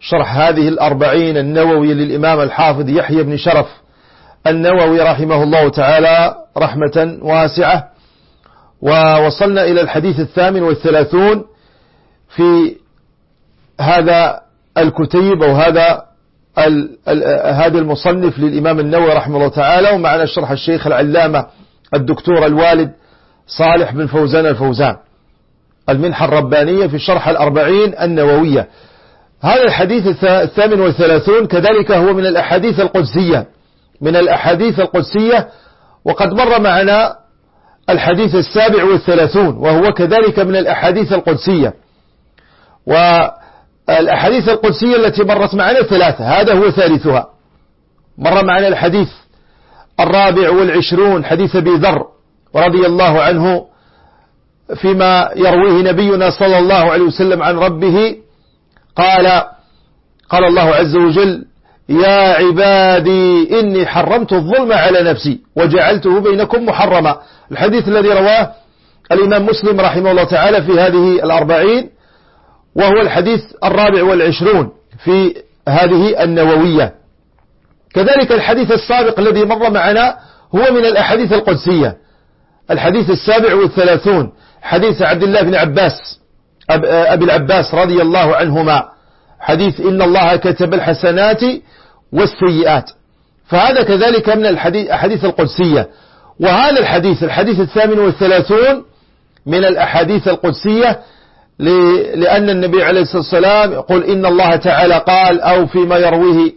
شرح هذه الأربعين النووي للإمام الحافظ يحيى بن شرف النووي رحمه الله تعالى رحمة واسعة. ووصلنا إلى الحديث الثامن والثلاثون في هذا الكتيب أو هذا هذا المصنف للإمام النووي رحمه الله تعالى. ومعنا شرح الشيخ العلامة الدكتور الوالد صالح بن فوزان الفوزان. المنحة الربانية في شرح الأربعين النووية. هذا الحديث الثامن والثلاثون كذلك هو من الأحاديث القدسية. من الأحاديث القدسية وقد مر معنا الحديث السابع والثلاثون وهو كذلك من الأحاديث القدسية. والأحاديث القدسية التي مرت معنا ثلاثة هذا هو ثالثها. مر معنا الحديث الرابع والعشرون حديث أبي ذر رضي الله عنه فيما يرويه نبينا صلى الله عليه وسلم عن ربه قال قال الله عز وجل يا عبادي إني حرمت الظلم على نفسي وجعلته بينكم محرما. الحديث الذي رواه الإمام مسلم رحمه الله تعالى في هذه الأربعين وهو الحديث الرابع والعشرون في هذه النووية. كذلك الحديث السابق الذي مر معنا هو من الأحاديث القدسية. الحديث السابع والثلاثون حديث عبد الله بن عباس. أبي العباس رضي الله عنهما. حديث إن الله كتب الحسنات والسيئات. فهذا كذلك من الحديث القدسية. وهذا الحديث الحديث الثامن والثلاثون من الأحاديث القدسية لأن النبي عليه الصلاة والسلام يقول إن الله تعالى قال أو فيما يرويه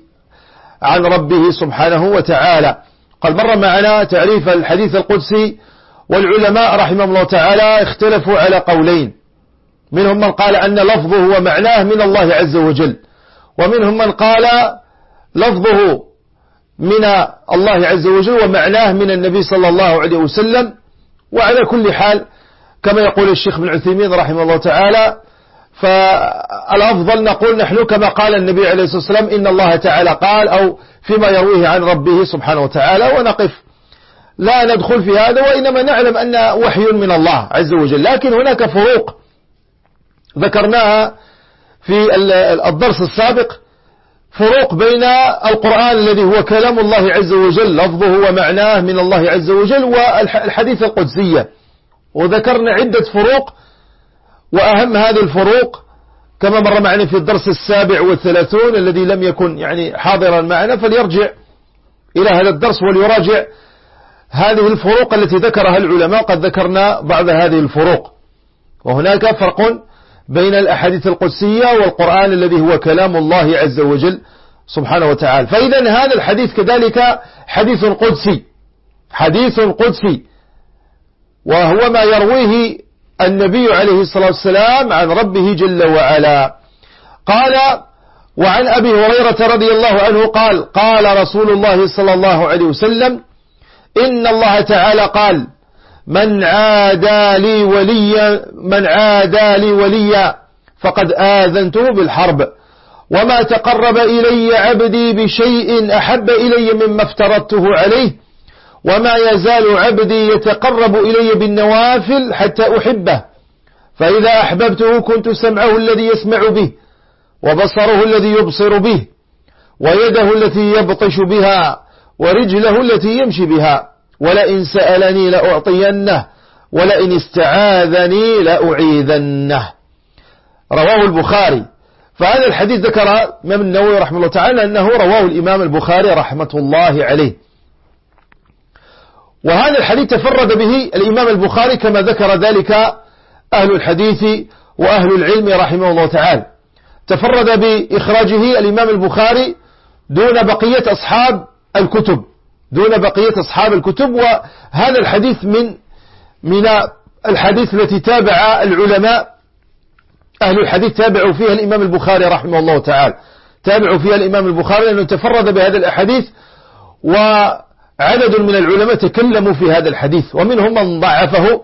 عن ربه سبحانه وتعالى. قال مر معنا تعريف الحديث القدسي والعلماء رحمه الله تعالى اختلفوا على قولين. منهم من قال أن لفظه ومعناه من الله عز وجل. ومنهم من قال لفظه من الله عز وجل ومعناه من النبي صلى الله عليه وسلم. وعلى كل حال كما يقول الشيخ بن عثيمين رحمه الله تعالى فالأفضل نقول نحن كما قال النبي عليه الصلاة والسلام إن الله تعالى قال أو فيما يرويه عن ربه سبحانه وتعالى ونقف. لا ندخل في هذا وإنما نعلم أن وحي من الله عز وجل. لكن هناك فروق ذكرناها في الدرس السابق فروق بين القرآن الذي هو كلام الله عز وجل لفظه ومعناه من الله عز وجل والحديث القدسية. وذكرنا عدة فروق وأهم هذه الفروق كما مر معنا في الدرس السابع والثلاثون الذي لم يكن يعني حاضرا معنا فليرجع إلى هذا الدرس وليراجع هذه الفروق التي ذكرها العلماء. قد ذكرنا بعض هذه الفروق. وهناك فرق بين الأحاديث القدسية والقرآن الذي هو كلام الله عز وجل سبحانه وتعالى. فإذا هذا الحديث كذلك حديث قدسي. حديث قدسي. وهو ما يرويه النبي عليه الصلاة والسلام عن ربه جل وعلا. قال وعن أبي هريرة رضي الله عنه قال قال رسول الله صلى الله عليه وسلم إن الله تعالى قال من عادى لي وليا من عادى لي وليا فقد آذنته بالحرب. وما تقرب إلي عبدي بشيء أحب إلي مما افترضته عليه وما يزال عبدي يتقرب إلي بالنوافل حتى أحبه. فإذا أحببته كنت سمعه الذي يسمع به وبصره الذي يبصر به ويده التي يبطش بها ورجله التي يمشي بها. ولئن سألني لأعطينه ولئن استعاذني لأعيذنه. رواه البخاري. فهذا الحديث ذكر الإمام النووي رحمه الله تعالى أنه رواه الإمام البخاري رحمة الله عليه. وهذا الحديث تفرد به الإمام البخاري كما ذكر ذلك أهل الحديث وأهل العلم رحمه الله تعالى. تفرد بإخراجه الإمام البخاري دون بقية أصحاب الكتب. دون بقية أصحاب الكتب وهذا الحديث من من الحديث التي تابع العلماء. أهل الحديث تابعوا فيها الإمام البخاري رحمه الله تعالى. تابعوا فيها الإمام البخاري لأنه تفرد بهذا الأحاديث وعدد من العلماء تكلموا في هذا الحديث ومنهم من ضعفه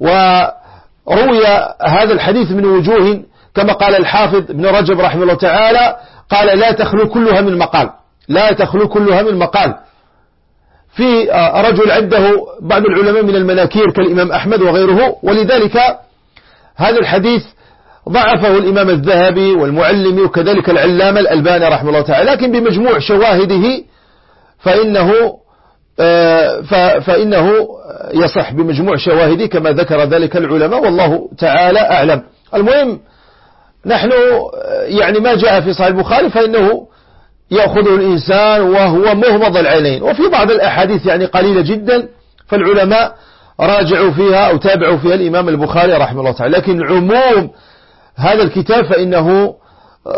وروي هذا الحديث من وجوه كما قال الحافظ ابن رجب رحمه الله تعالى قال لا تخلو كلها من مقال لا تخلو كلها من مقال. في رجل عنده بعض العلماء من المناكير كالإمام أحمد وغيره ولذلك هذا الحديث ضعفه الإمام الذهبي والمعلمي وكذلك العلامة الألباني رحمه الله تعالى. لكن بمجموع شواهده فإنه آه، فإنه يصح بمجموع شواهده كما ذكر ذلك العلماء والله تعالى أعلم. المهم نحن يعني ما جاء في صحيح البخاري فإنه يأخذه الإنسان وهو مهمض العينين. وفي بعض الأحاديث يعني قليلة جدا فالعلماء راجعوا فيها أو تابعوا فيها الإمام البخاري رحمه الله تعالى. لكن عموم هذا الكتاب فإنه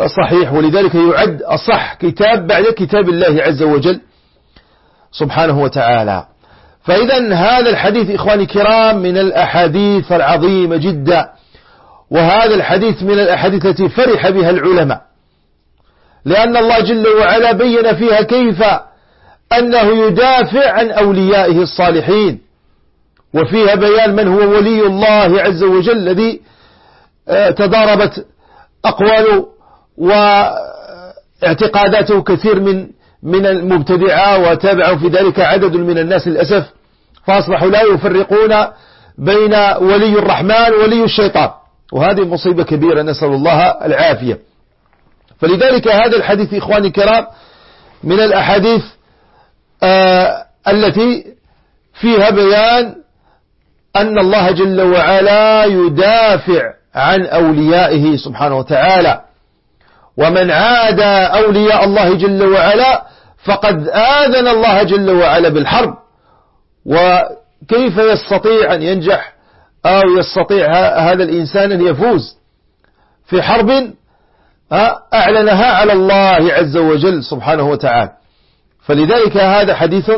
صحيح ولذلك يعد أصح كتاب بعد كتاب الله عز وجل سبحانه وتعالى. فإذا هذا الحديث إخواني كرام من الأحاديث العظيمة جدا وهذا الحديث من الأحاديث التي فرح بها العلماء. لأن الله جل وعلا بين فيها كيف أنه يدافع عن أوليائه الصالحين. وفيها بيان من هو ولي الله عز وجل الذي آه، تضاربت أقوال واعتقاداته كثير من من المبتدعة وتابعوا في ذلك عدد من الناس للأسف. فأصبحوا لا يفرقون بين ولي الرحمن وولي الشيطان. وهذه مصيبة كبيرة نسأل الله العافية. فلذلك هذا الحديث إخواني الكرام من الأحاديث آه التي فيها بيان أن الله جل وعلا يدافع عن أوليائه سبحانه وتعالى. ومن عاد أولياء الله جل وعلا فقد آذن الله جل وعلا بالحرب. وكيف يستطيع أن ينجح أو يستطيع هذا الإنسان أن يفوز في حرب أعلنها على الله عز وجل سبحانه وتعالى. فلذلك هذا حديث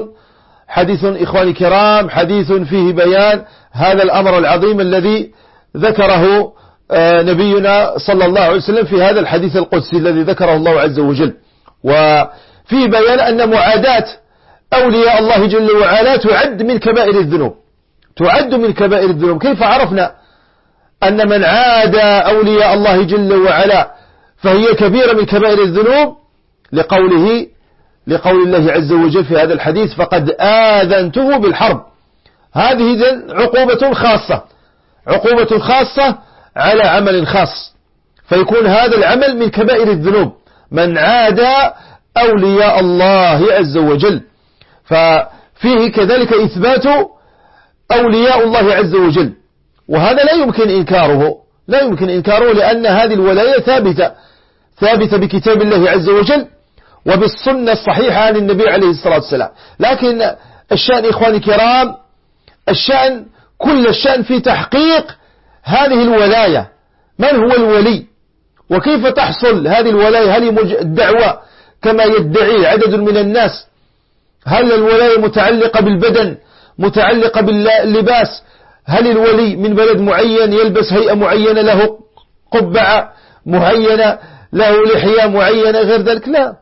حديث إخواني كرام حديث فيه بيان هذا الأمر العظيم الذي ذكره آه، نبينا صلى الله عليه وسلم في هذا الحديث القدسي الذي ذكره الله عز وجل. وفي بيان أن معاداة أولياء الله جل وعلا تعد من كبائر الذنوب. تعد من كبائر الذنوب. كيف عرفنا أن من عاد أولياء الله جل وعلا فهي كبيرة من كبائر الذنوب لقوله لقول الله عز وجل في هذا الحديث فقد آذنته بالحرب. هذه عقوبة خاصة عقوبة خاصة على عمل خاص. فيكون هذا العمل من كبائر الذنوب. من عاد أولياء الله عز وجل. ففيه كذلك إثبات أولياء الله عز وجل. وهذا لا يمكن إنكاره لا يمكن إنكاره لأن هذه الولاية ثابتة. ثابتة بكتاب الله عز وجل وبالسنة الصحيحة عن النبي عليه الصلاة والسلام. لكن الشأن إخواني الكرام الشأن كل الشأن في تحقيق هذه الولاية. من هو الولي؟ وكيف تحصل هذه الولاية؟ هل الدعوة كما يدعي عدد من الناس؟ هل الولاية متعلقة بالبدن متعلقة باللباس؟ هل الولي من بلد معين يلبس هيئة معينة له؟ قبعة معينة له لحية معينة غير ذلك لا.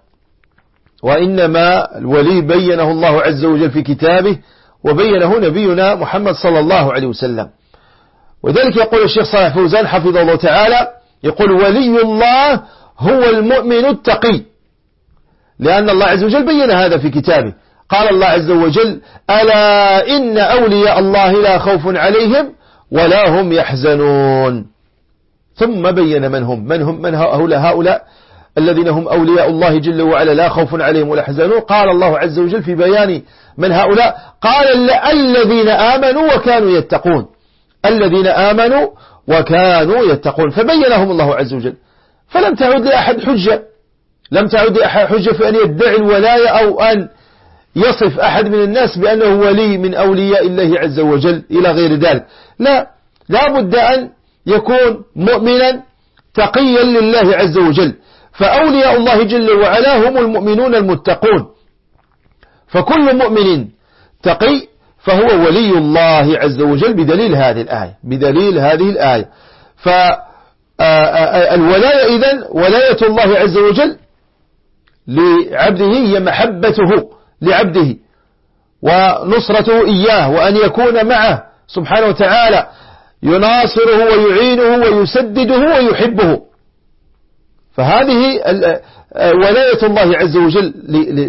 وإنما الولي بينه الله عز وجل في كتابه وبينه نبينا محمد صلى الله عليه وسلم. وذلك يقول الشيخ صالح فوزان حفظه الله تعالى يقول ولي الله هو المؤمن التقي. لأن الله عز وجل بين هذا في كتابه. قال الله عز وجل ألا إن أولياء الله لا خوف عليهم ولا هم يحزنون. ثم بين من هم. من هم؟ من هؤلاء؟ هؤلاء الذين هم أولياء الله جل وعلا. لا خوف عليهم ولا يحزنون قال الله عز وجل في بيان من هؤلاء قال الذين آمنوا وكانوا يتقون. الذين آمنوا وكانوا يتقون. فبينهم الله عز وجل. فلم تعد لأحد حجة. لم تعد لأحد حجة في أن يدعي الولاية أو أن يصف أحد من الناس بأنه ولي من أولياء الله عز وجل إلى غير ذلك. لا. لا بد أن يكون مؤمنا تقيا لله عز وجل. فأولياء الله جل وعلا هم المؤمنون المتقون. فكل مؤمن تقي فهو ولي الله عز وجل بدليل هذه الآية بدليل هذه الآية. فالولاية إذن ولاية الله عز وجل لعبده هي محبته لعبده ونصرته إياه وأن يكون معه سبحانه وتعالى. يناصره ويعينه ويسدده ويحبه. فهذه ولاية الله عز وجل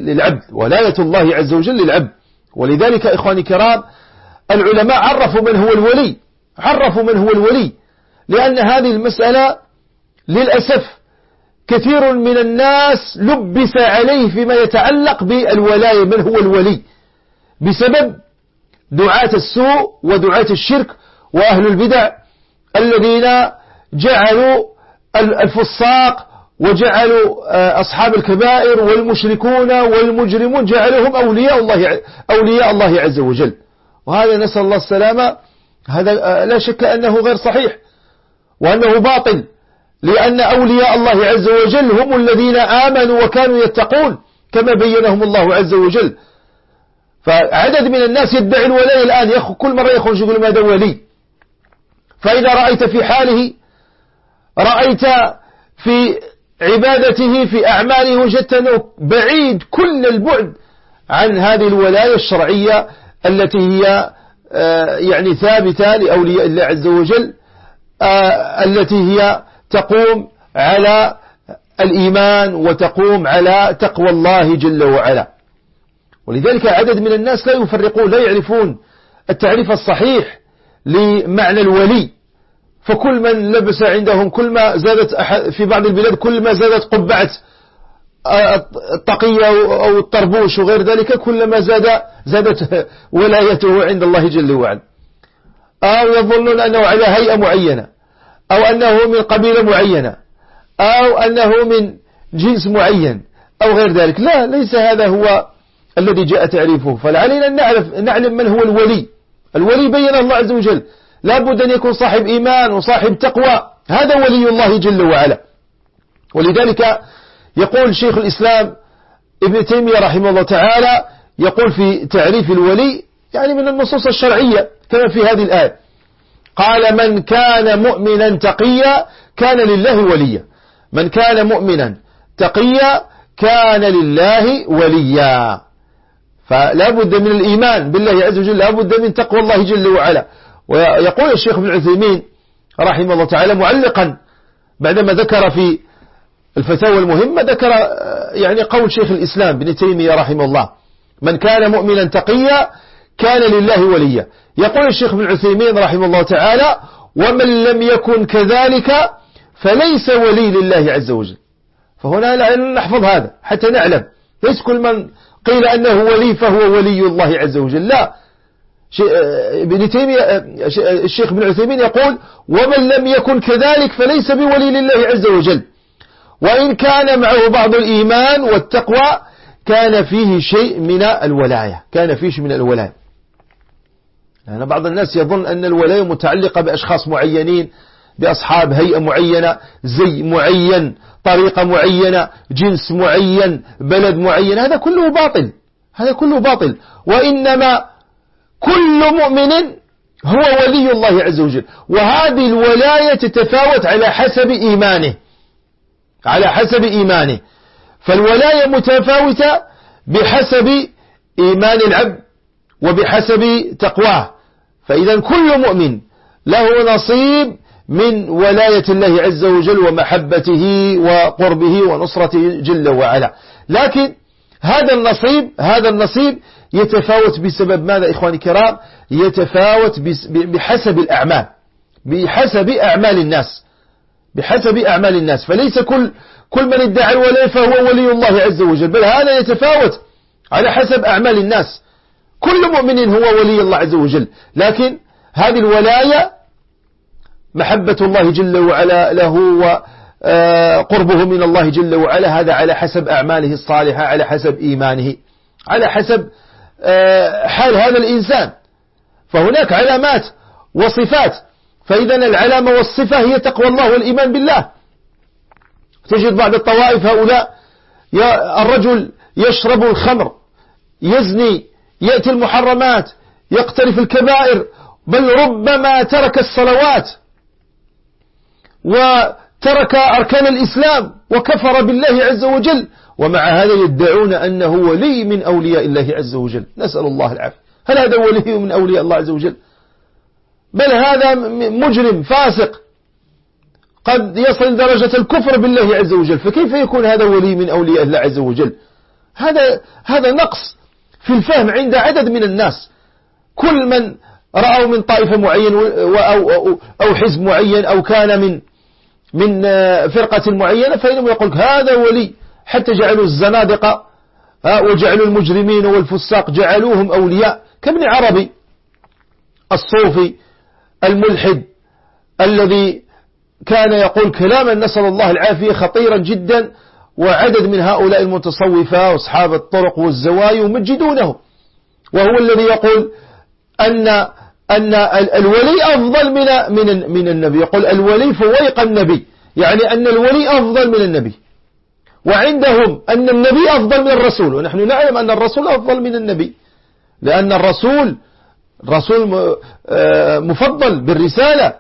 للعبد. ولاية الله عز وجل للعبد. ولذلك إخواني الكرام العلماء عرفوا من هو الولي. عرفوا من هو الولي. لأن هذه المسألة للأسف كثير من الناس لبس عليه فيما يتعلق بالولاية. من هو الولي؟ بسبب دعاة السوء ودعاة الشرك وأهل البدع الذين جعلوا الفساق وجعلوا آه، أصحاب الكبائر والمشركون والمجرمون جعلوهم أولياء الله أولياء الله عز وجل. وهذا نسأل الله السلامة هذا آه، لا شك أنه غير صحيح وأنه باطل لأن أولياء الله عز وجل هم الذين آمنوا وكانوا يتقون كما بينهم الله عز وجل. فعدد من الناس يدعي الولاية الآن كل مرة يخرج يقول ماذا ولي فإذا رأيت في حاله رأيت في عبادته في أعماله وجدت أنه بعيد كل البعد عن هذه الولاية الشرعية التي هي آه، يعني ثابتة لأولياء الله عز وجل آه، التي هي تقوم على الإيمان وتقوم على تقوى الله جل وعلا. ولذلك عدد من الناس لا يفرقون لا يعرفون التعريف الصحيح لمعنى الولي. فكل من لبس عندهم كل ما زادت في بعض البلاد كل ما زادت قبعة التقية أو الطربوش وغير ذلك كلما زاد زادت ولايته عند الله جل وعلا. أو يظنون أنه على هيئة معينة أو أنه من قبيلة معينة أو أنه من جنس معين أو غير ذلك. لا ليس هذا هو الذي جاء تعريفه. فلعلينا نعرف نعلم من هو الولي. الولي بين الله عز وجل لابد أن يكون صاحب إيمان وصاحب تقوى. هذا ولي الله جل وعلا. ولذلك يقول شيخ الإسلام ابن تيمية رحمه الله تعالى يقول في تعريف الولي يعني من النصوص الشرعية كما في هذه الآية. قال من كان مؤمنا تقيا كان لله وليا. من كان مؤمنا تقيا كان لله وليا. فلا بد من الإيمان بالله عز وجل لا بد من تقوى الله جل وعلا. ويقول الشيخ ابن عثيمين رحمه الله تعالى معلقا بعدما ذكر في الفتاوى المهمة ذكر يعني قول شيخ الإسلام ابن تيمية رحمه الله من كان مؤمنا تقيا كان لله وليا. يقول الشيخ ابن عثيمين رحمه الله تعالى ومن لم يكن كذلك فليس ولي لله عز وجل. فهنا نحفظ هذا حتى نعلم. ليس كل من قيل أنه ولي فهو ولي الله عز وجل. لا. ابن تيمية الشيخ ابن عثيمين يقول ومن لم يكن كذلك فليس بولي لله عز وجل. وإن كان معه بعض الإيمان والتقوى كان فيه شيء من الولاية. كان فيه شيء من الولاية. يعني بعض الناس يظن أن الولاية متعلقة بأشخاص معينين بأصحاب هيئة معينة زي معين طريقة معينة جنس معين بلد معين هذا كله باطل هذا كله باطل. وإنما كل مؤمن هو ولي الله عز وجل. وهذه الولاية تتفاوت على حسب إيمانه على حسب إيمانه. فالولاية متفاوتة بحسب إيمان العبد وبحسب تقواه. فإذا كل مؤمن له نصيب من ولاية الله عز وجل ومحبته وقربه ونصرته جل وعلا. لكن هذا النصيب هذا النصيب يتفاوت بسبب ماذا إخواني الكرام؟ يتفاوت بحسب الأعمال بحسب أعمال الناس بحسب أعمال الناس. فليس كل كل من ادعى الولاية فهو ولي الله عز وجل بل هذا يتفاوت على حسب أعمال الناس. كل مؤمن هو ولي الله عز وجل. لكن هذه الولاية محبة الله جل وعلا له وقربه من الله جل وعلا هذا على حسب أعماله الصالحة على حسب إيمانه على حسب آه، حال هذا الإنسان. فهناك علامات وصفات. فإذا العلامة والصفة هي تقوى الله والإيمان بالله. تجد بعض الطوائف هؤلاء الرجل يشرب الخمر يزني يأتي المحرمات يقترف الكبائر بل ربما ترك الصلوات. وترك أركان الإسلام وكفر بالله عز وجل ومع هذا يدعون أنه ولي من أولياء الله عز وجل. نسأل الله العافية. هل هذا ولي من أولياء الله عز وجل؟ بل هذا مجرم فاسق. قد يصل درجة الكفر بالله عز وجل فكيف يكون هذا ولي من أولياء الله عز وجل؟ هذا هذا نقص في الفهم عند عدد من الناس. كل من رأوا من طائفة معين أو, أو, أو حزب معين أو كان من من فرقة معينة فإنهم يقول هذا ولي. حتى جعلوا الزنادقة وجعلوا المجرمين والفساق جعلوهم أولياء. كابن عربي الصوفي الملحد الذي كان يقول كلاما نسأل الله العافية خطيرا جدا وعدد من هؤلاء المتصوفة وأصحاب الطرق والزوايا يمجدونه. وهو الذي يقول أن أن الولي أفضل من من من النبي. يقول الولي فويق النبي. يعني أن الولي أفضل من النبي. وعندهم أن النبي أفضل من الرسول. ونحن نعلم أن الرسول أفضل من النبي. لأن الرسول رسول آه، مفضل بالرسالة.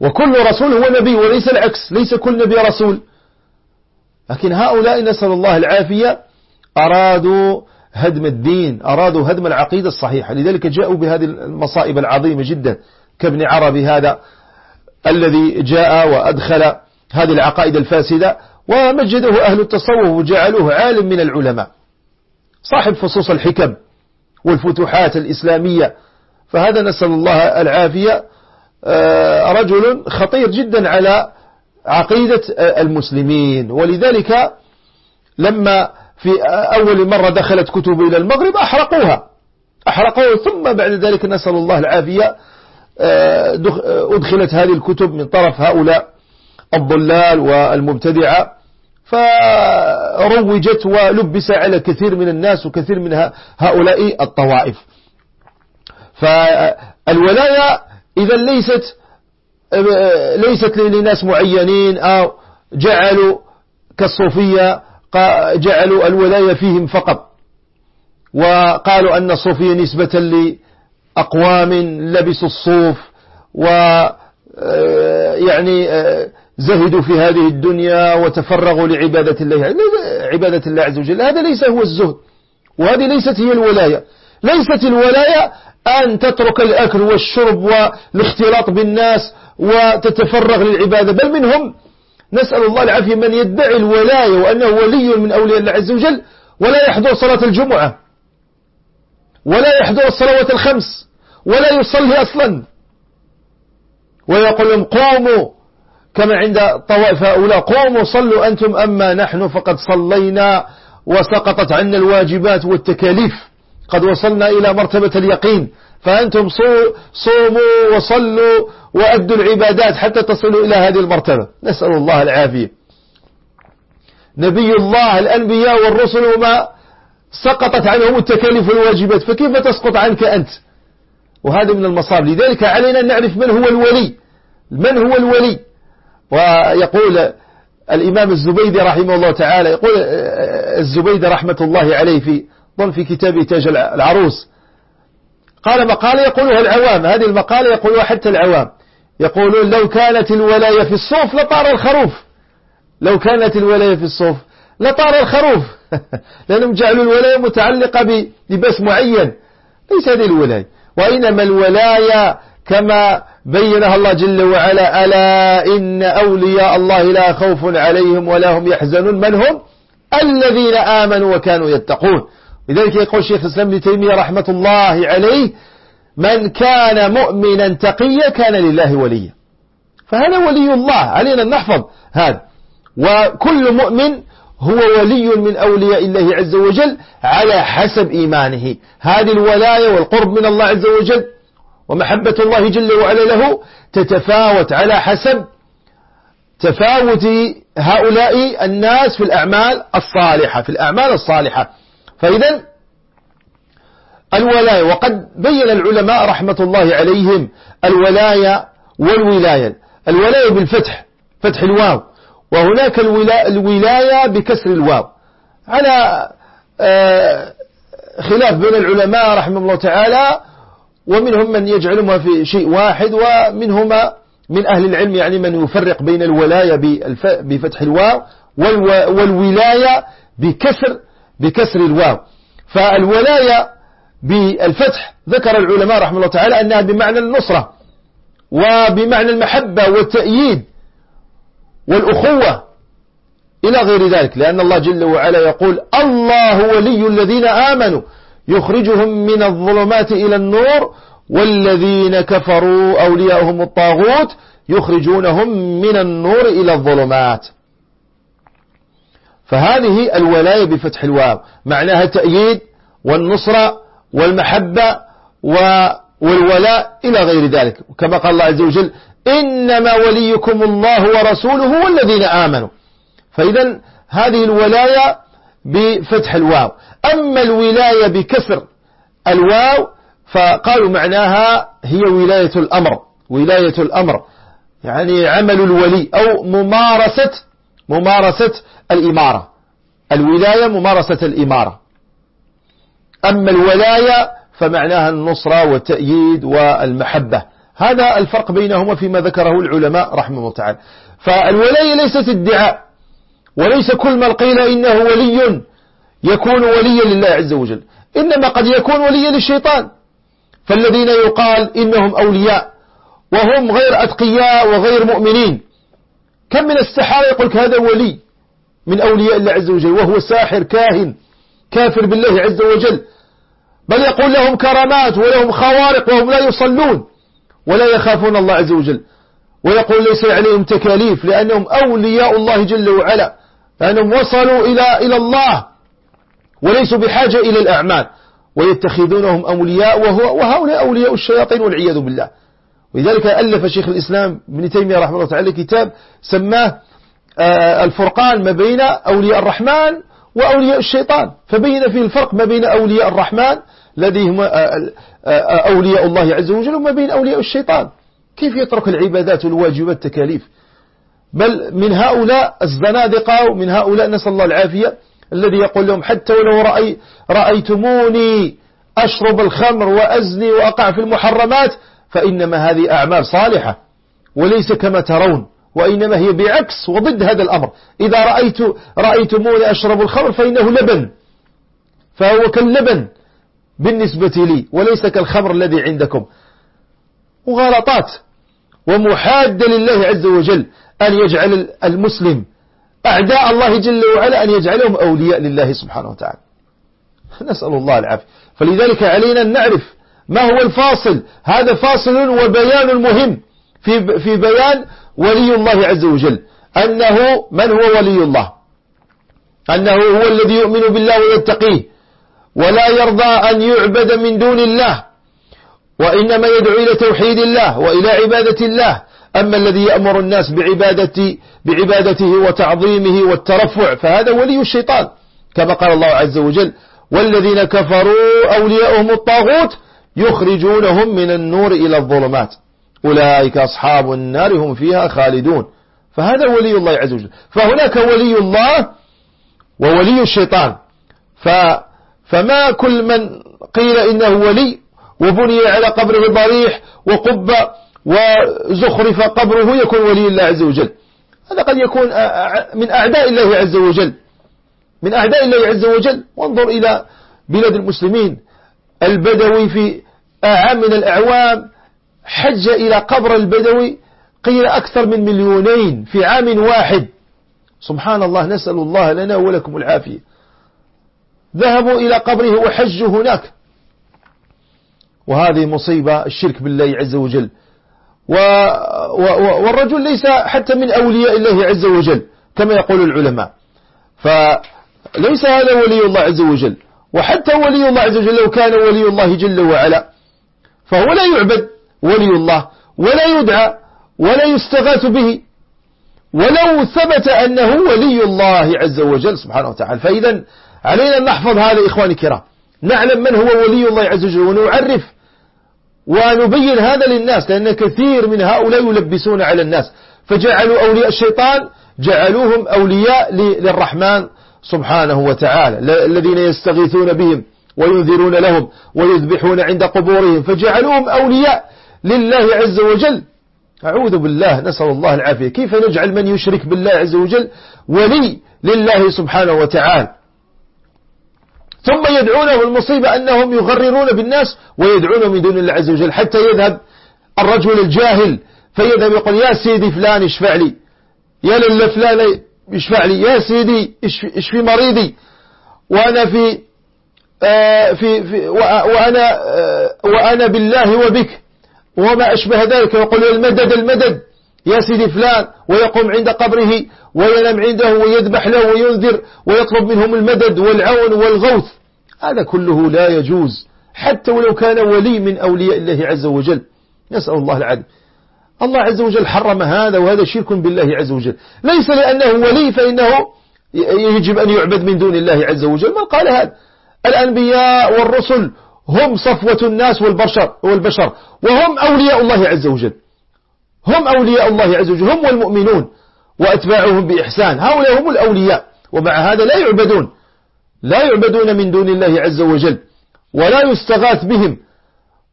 وكل رسول هو نبي وليس العكس. ليس كل نبي رسول. لكن هؤلاء نسأل الله العافية أرادوا هدم الدين أرادوا هدم العقيدة الصحيحة. لذلك جاءوا بهذه المصائب العظيمة جدا كابن عربي هذا الذي جاء وأدخل هذه العقائد الفاسدة ومجده أهل التصوف وجعلوه عالم من العلماء. صاحب فصوص الحكم والفتوحات الإسلامية. فهذا نسأل الله العافية. آه، رجل خطير جدا على عقيدة المسلمين. ولذلك لما في أول مرة دخلت كتب إلى المغرب أحرقوها. أحرقوها ثم بعد ذلك نسأل الله العافية آه، أدخلت هذه الكتب من طرف هؤلاء الضلال والمبتدعة فروجت ولبس على كثير من الناس وكثير من هؤلاء الطوائف. فالولاية إذا ليست ليست لناس معينين أو جعلوا كالصوفية جعلوا الولاية فيهم فقط. وقالوا أن الصوفية نسبة لأقوام لبسوا الصوف و آه، يعني آه، زهدوا في هذه الدنيا وتفرغوا لعبادة الله عبادة الله عز وجل. هذا ليس هو الزهد وهذه ليست هي الولاية. ليست الولاية أن تترك الأكل والشرب والاختلاط بالناس وتتفرغ للعبادة بل منهم نسأل الله العافية من يدعي الولاية وأنه ولي من أولياء الله عز وجل ولا يحضر صلاة الجمعة ولا يحضر الصلوات الخمس ولا يصلي أصلا. ويقول لهم قوموا كما عند طوائف هؤلاء قوموا صلوا أنتم أما نحن فقد صلينا وسقطت عنا الواجبات والتكاليف. قد وصلنا إلى مرتبة اليقين. فأنتم صوموا وصلوا وأدوا العبادات حتى تصلوا إلى هذه المرتبة. نسأل الله العافية. نبي الله الأنبياء والرسل وما سقطت عنهم التكاليف والواجبات فكيف تسقط عنك أنت؟ وهذا من المصاب لذلك علينا أن نعرف من هو الولي. من هو الولي؟ ويقول الإمام الزبيدي رحمه الله تعالى يقول الزبيدي رحمة الله عليه في ضمن في كتابه تاج العروس قال مقالة يقولها العوام هذه المقالة يقولها حتى العوام. يقولون لو كانت الولاية في الصوف لطار الخروف. لو كانت الولاية في الصوف لطار الخروف. لأنهم جعلوا الولاية متعلقة بلباس معين. ليس هذه الولاية. وإنما الولاية كما بينها الله جل وعلا ألا إن أولياء الله لا خوف عليهم ولا هم يحزنون. من هم؟ الذين آمنوا وكانوا يتقون. لذلك يقول الشيخ الإسلام ابن تيمية رحمة الله عليه من كان مؤمنا تقيا كان لله وليا. فهذا ولي الله علينا أن نحفظ هذا. وكل مؤمن هو ولي من أولياء الله عز وجل على حسب إيمانه. هذه الولاية والقرب من الله عز وجل ومحبة الله جل وعلا له تتفاوت على حسب تفاوت هؤلاء الناس في الأعمال الصالحة في الأعمال الصالحة. فإذا الولاية وقد بين العلماء رحمة الله عليهم الولاية والولاية. الولاية بالفتح فتح الواو. وهناك الولاية بكسر الواو. على آه، خلاف بين العلماء رحمه الله تعالى ومنهم من يجعلهما في شيء واحد ومنهما من أهل العلم يعني من يفرق بين الولاية بفتح الواو والولاية بكسر بكسر الواو. فالولاية بالفتح ذكر العلماء رحمه الله تعالى أنها بمعنى النصرة وبمعنى المحبة والتأييد والأخوة إلى غير ذلك لأن الله جل وعلا يقول الله ولي الذين آمنوا يخرجهم من الظلمات إلى النور والذين كفروا أولياءهم الطاغوت يخرجونهم من النور إلى الظلمات. فهذه الولاية بفتح الواو. معناها التأييد والنصرة والمحبة والولاء إلى غير ذلك. كما قال الله عز وجل إنما وليكم الله ورسوله والذين آمنوا. فإذا هذه الولاية بفتح الواو. أما الولاية بكسر الواو فقالوا معناها هي ولاية الأمر. ولاية الأمر يعني عمل الولي أو ممارسة ممارسة الإمارة. الولاية ممارسة الإمارة. أما الولاية فمعناها النصرة والتأييد والمحبة. هذا الفرق بينهما فيما ذكره العلماء رحمه الله تعالى. فالولاية ليست ادعاء وليس كل من قيل إنه ولي يكون وليا لله عز وجل. إنما قد يكون وليا للشيطان. فالذين يقال إنهم أولياء وهم غير أتقياء وغير مؤمنين. كم من السحارة يقول هذا ولي؟ من أولياء الله عز وجل وهو ساحر كاهن كافر بالله عز وجل. بل يقول لهم كرامات ولهم خوارق وهم لا يصلون ولا يخافون الله عز وجل. ويقول ليس عليهم تكاليف لأنهم أولياء الله جل وعلا لأنهم وصلوا إلى إلى الله وليسوا بحاجة إلى الأعمال. ويتخذونهم أولياء وهو وهؤلاء أولياء الشياطين والعياذ بالله. ولذلك ألف شيخ الإسلام ابن تيمية رحمه الله تعالى كتاب سماه الفرقان ما بين أولياء الرحمن وأولياء الشيطان. فبين فيه الفرق ما بين أولياء الرحمن الذي هم آه، آه، أولياء الله عز وجل وما بين أولياء الشيطان. كيف يترك العبادات والواجبات التكاليف بل من هؤلاء الزنادقة ومن هؤلاء نسأل الله العافية الذي يقول لهم حتى ولو رأي رأيتموني أشرب الخمر وأزني وأقع في المحرمات فإنما هذه أعمال صالحة وليس كما ترون. وإنما هي بعكس وضد هذا الأمر. إذا رأيت رأيتموني أشرب الخمر فإنه لبن. فهو كاللبن بالنسبة لي وليس كالخمر الذي عندكم. مغالطات. ومحادة لله عز وجل أن يجعل المسلم أعداء الله جل وعلا أن يجعلهم أولياء لله سبحانه وتعالى. نسأل الله العافية. فلذلك علينا أن نعرف ما هو الفاصل. هذا فاصل وبيان مهم في في بيان ولي الله عز وجل. أنه من هو ولي الله؟ أنه هو الذي يؤمن بالله ويتقيه. ولا يرضى أن يعبد من دون الله. وإنما يدعو إلى توحيد الله وإلى عبادة الله. أما الذي يأمر الناس بعبادة بعبادته وتعظيمه والترفع فهذا ولي الشيطان. كما قال الله عز وجل والذين كفروا أولياءهم الطاغوت يخرجونهم من النور إلى الظلمات. أولئك أصحاب النار هم فيها خالدون. فهذا ولي الله عز وجل. فهناك ولي الله وولي الشيطان. ف فما كل من قيل إنه ولي وبني على قبره ضريح وقب وزخرف قبره يكون ولي الله عز وجل. هذا قد يكون من أعداء الله عز وجل. من أعداء الله عز وجل. وانظر إلى بلاد المسلمين. البدوي في أعام من الأعوام. حج إلى قبر البدوي قيل أكثر من مليونين في عام واحد. سبحان الله نسأل الله لنا ولكم العافية. ذهبوا إلى قبره وحجوا هناك. وهذه مصيبة الشرك بالله عز وجل. و والرجل ليس حتى من أولياء الله عز وجل كما يقول العلماء. فليس هذا ولي الله عز وجل. وحتى ولي الله عز وجل لو كان ولي الله جل وعلا فهو لا يعبد. ولي الله ولا يدعى ولا يستغاث به. ولو ثبت أنه ولي الله عز وجل سبحانه وتعالى. فإذا علينا أن نحفظ هذا إخواني الكرام. نعلم من هو ولي الله عز وجل ونعرف ونبين هذا للناس لأن كثير من هؤلاء يلبسون على الناس. فجعلوا أولياء الشيطان جعلوهم أولياء للرحمن سبحانه وتعالى الذين يستغيثون بهم وينذرون لهم ويذبحون عند قبورهم. فجعلوهم أولياء لله عز وجل. أعوذ بالله نسأل الله العافية. كيف نجعل من يشرك بالله عز وجل؟ ولي لله سبحانه وتعالى. ثم يدعونه المصيبة أنهم يغررون بالناس ويدعون من دون الله عز وجل. حتى يذهب الرجل الجاهل فيذهب يقول يا سيدي فلان اشفع لي يا لله فلان اشفع لي يا سيدي اشفي مريضي؟ وأنا في آه، في, في وأنا آه، وأنا بالله وبك. وما أشبه ذلك. يقول المدد المدد. يا سيدي فلان ويقوم عند قبره وينام عنده ويذبح له وينذر ويطلب منهم المدد والعون والغوث. هذا كله لا يجوز. حتى ولو كان ولي من أولياء الله عز وجل. نسأل الله العدل الله عز وجل حرم هذا وهذا شرك بالله عز وجل. ليس لأنه ولي فإنه يجب أن يعبد من دون الله عز وجل. من قال هذا؟ الأنبياء والرسل هم صفوة الناس والبشر, والبشر. وهم أولياء الله عز وجل. هم أولياء الله عز وجل. هم والمؤمنون. وأتباعهم بإحسان. هؤلاء هم الأولياء. ومع هذا لا يعبدون. لا يعبدون من دون الله عز وجل. ولا يستغاث بهم.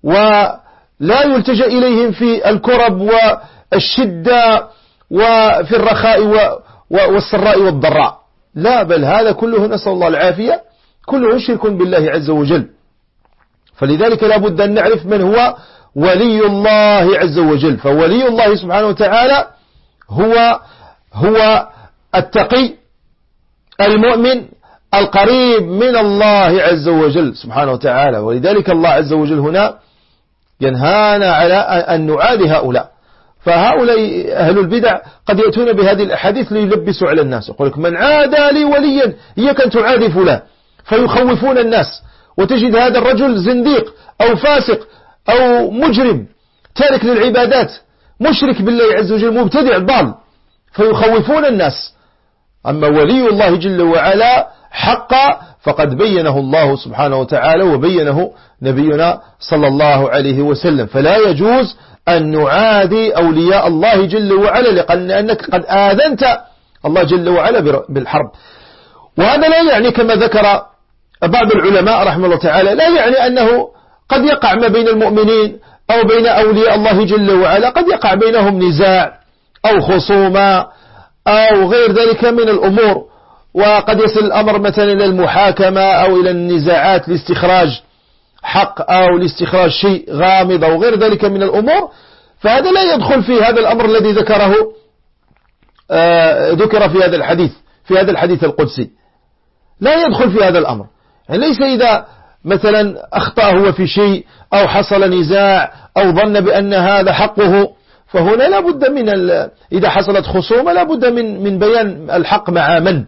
ولا يلتجأ إليهم في الكرب والشدة وفي الرخاء والسراء والضراء. لا بل هذا كله نسأل الله العافية. كله شرك بالله عز وجل. فلذلك لا بد أن نعرف من هو ولي الله عز وجل. فولي الله سبحانه وتعالى هو هو التقي المؤمن القريب من الله عز وجل سبحانه وتعالى. ولذلك الله عز وجل هنا ينهانا على أن نعادي هؤلاء. فهؤلاء أهل البدع قد يأتون بهذه الأحاديث ليلبسوا على الناس. يقول لك من عادى لي وليا إياك أن تعادي فلان فيخوفون الناس. وتجد هذا الرجل زنديق أو فاسق أو مجرم تارك للعبادات مشرك بالله عز وجل مبتدع ضال فيخوفون الناس. أما ولي الله جل وعلا حقا فقد بينه الله سبحانه وتعالى وبينه نبينا صلى الله عليه وسلم. فلا يجوز أن نعادي أولياء الله جل وعلا لأنك قد آذنت الله جل وعلا بالحرب. وهذا لا يعني كما ذكر بعض العلماء رحمه الله تعالى لا يعني أنه قد يقع ما بين المؤمنين أو بين أولياء الله جل وعلا قد يقع بينهم نزاع أو خصومة أو غير ذلك من الأمور. وقد يصل الأمر مثلا إلى المحاكمة أو إلى النزاعات لاستخراج حق أو لاستخراج شيء غامض أو غير ذلك من الأمور. فهذا لا يدخل في هذا الأمر الذي ذكره آه، ذكر في هذا الحديث في هذا الحديث القدسي. لا يدخل في هذا الأمر. يعني ليس إذا مثلا أخطأ هو في شيء أو حصل نزاع أو ظن بأن هذا حقه فهنا لا بد من إذا حصلت خصومة لا بد من من بيان الحق مع من؟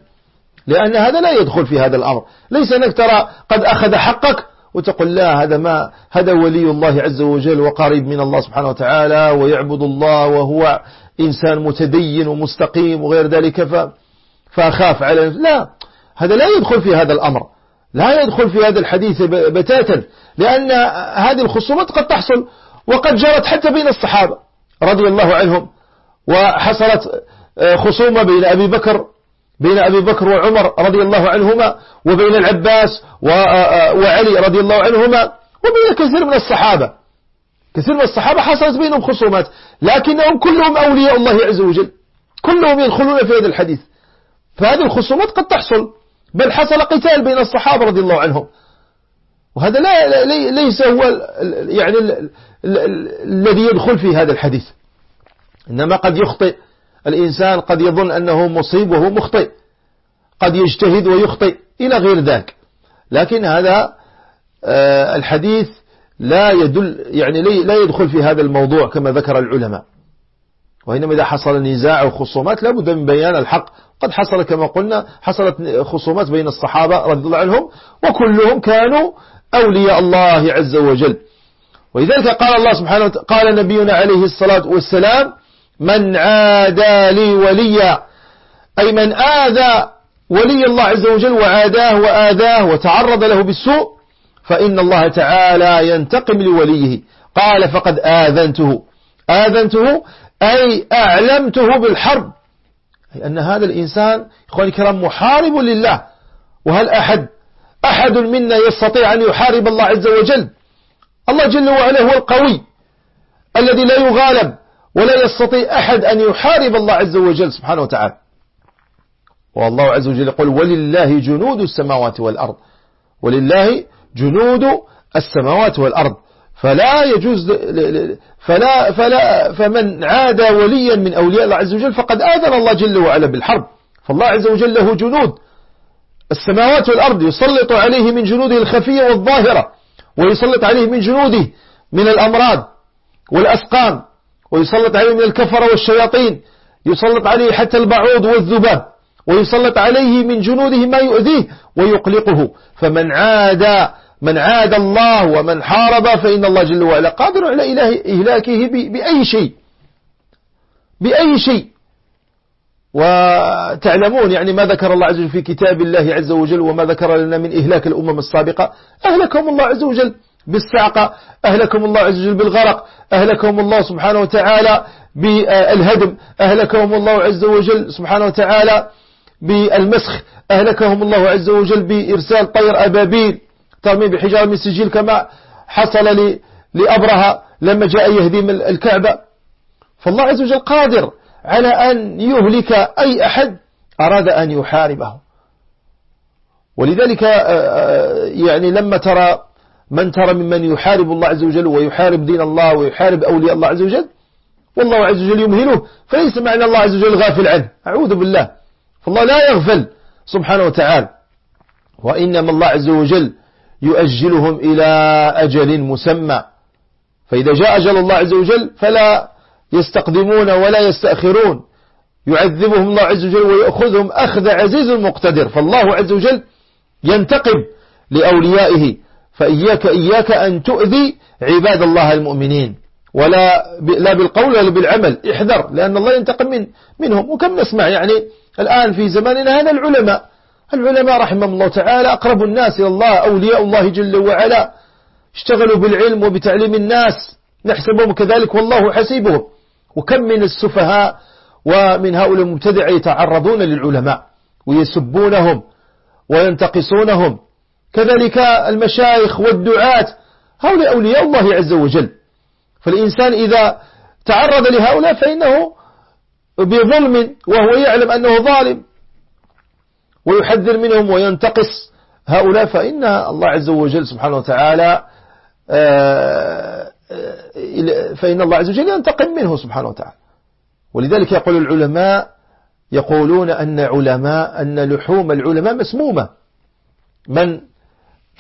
لأن هذا لا يدخل في هذا الأمر. ليس أنك ترى قد أخذ حقك وتقول لا هذا ما هذا ولي الله عز وجل وقريب من الله سبحانه وتعالى ويعبد الله وهو إنسان متدين ومستقيم وغير ذلك فأخاف على لا هذا لا يدخل في هذا الأمر. لا يدخل في هذا الحديث بتاتا لأن هذه الخصومات قد تحصل وقد جرت حتى بين الصحابة رضي الله عنهم وحصلت آه، خصومة بين أبي بكر بين أبي بكر وعمر رضي الله عنهما وبين العباس آه، آه، وعلي رضي الله عنهما وبين كثير من الصحابة. كثير من الصحابة حصلت بينهم خصومات لكنهم كلهم أولياء الله عز وجل كلهم يدخلون في هذا الحديث. فهذه الخصومات قد تحصل. بل حصل قتال بين الصحابة رضي الله عنهم. وهذا لا ليس هو يعني الذي يدخل في هذا الحديث. إنما قد يخطئ. الإنسان قد يظن أنه مصيب وهو مخطئ. قد يجتهد ويخطئ. إلى غير ذلك لكن هذا آه، الحديث لا يدل يعني لا يدخل في هذا الموضوع كما ذكر العلماء. وإنما إذا حصل نزاع وخصومات لابد من بيان الحق. قد حصل كما قلنا حصلت خصومات بين الصحابة رضي الله عنهم وكلهم كانوا أولياء الله عز وجل. ولذلك قال الله سبحانه وتعالى قال نبينا عليه الصلاة والسلام من عادى لي وليا. أي من آذى ولي الله عز وجل وعاداه وآذاه وتعرض له بالسوء فإن الله تعالى ينتقم لوليه. قال فقد آذنته. آذنته أي أعلمته بالحرب. أي أن هذا الإنسان إخواني الكرام محارب لله. وهل أحد أحد منا يستطيع أن يحارب الله عز وجل؟ الله جل وعلا هو القوي الذي لا يغالب ولا يستطيع أحد أن يحارب الله عز وجل سبحانه وتعالى. والله عز وجل يقول ولله جنود السماوات والأرض ولله جنود السماوات والأرض. فلا يجوز فلا فلا فمن عاد وليا من أولياء الله عز وجل فقد آذن الله جل وعلا بالحرب. فالله عز وجل له جنود. السماوات والأرض يسلط عليه من جنوده الخفية والظاهرة ويسلط عليه من جنوده من الأمراض والأسقام ويسلط عليه من الكفر والشياطين يسلط عليه حتى البعوض والذباب ويسلط عليه من جنوده ما يؤذيه ويقلقه. فمن عاد من عاد الله ومن حارب فإن الله جل وعلا قادر على إهلاكه بأي شيء. بأي شيء. وتعلمون يعني ما ذكر الله عز وجل في كتاب الله عز وجل وما ذكر لنا من إهلاك الأمم السابقة. أهلكهم الله عز وجل بالسعقة أهلكهم الله عز وجل بالغرق أهلكهم الله سبحانه وتعالى بالهدم أهلكهم الله عز وجل سبحانه وتعالى بالمسخ أهلكهم الله عز وجل بإرسال طير أبابيل. ترمي بحجار من سجيل كما حصل لأبرهة لما جاء يهديم الكعبة. فالله عز وجل قادر على أن يهلك أي أحد أراد أن يحاربه. ولذلك آه، آه، يعني لما ترى من ترى ممن يحارب الله عز وجل ويحارب دين الله ويحارب أولياء الله عز وجل والله عز وجل يمهله فليس معنى الله عز وجل غافل عنه. أعوذ بالله. فالله لا يغفل سبحانه وتعالى. وإنما الله عز وجل يؤجلهم إلى أجل مسمى. فإذا جاء أجل الله عز وجل فلا يستقدمون ولا يستأخرون. يعذبهم الله عز وجل ويأخذهم أخذ عزيز مقتدر. فالله عز وجل ينتقم لأوليائه. فإياك إياك أن تؤذي عباد الله المؤمنين. ولا لا بالقول ولا بالعمل. احذر لأن الله ينتقم من منهم. وكم نسمع يعني الآن في زماننا هذا العلماء العلماء رحمهم الله تعالى أقرب الناس إلى الله أولياء الله جل وعلا. اشتغلوا بالعلم وبتعليم الناس نحسبهم كذلك والله حسيبهم. وكم من السفهاء ومن هؤلاء المبتدع يتعرضون للعلماء ويسبونهم وينتقصونهم. كذلك المشايخ والدعاة هؤلاء أولياء الله عز وجل. فالإنسان إذا تعرض لهؤلاء فإنه بظلم وهو يعلم أنه ظالم. ويحذر منهم وينتقص هؤلاء فإن الله عز وجل سبحانه وتعالى آه، آه، فإن الله عز وجل ينتقم منه سبحانه وتعالى. ولذلك يقول العلماء يقولون أن علماء أن لحوم العلماء مسمومة. من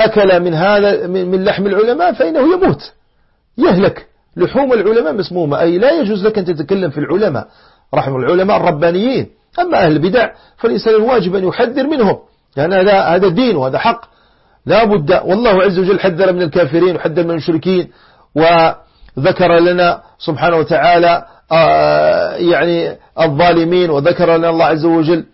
أكل من هذا من لحم العلماء فإنه يموت. يهلك. لحوم العلماء مسمومة. أي لا يجوز لك أن تتكلم في العلماء. رحم العلماء الربانيين. أما أهل البدع فالإنسان الواجب أن يحذر منهم لأن يعني هذا هذا دين وهذا حق. لا بد والله عز وجل حذر من الكافرين وحذر من المشركين وذكر لنا سبحانه وتعالى آه، يعني الظالمين وذكر لنا الله عز وجل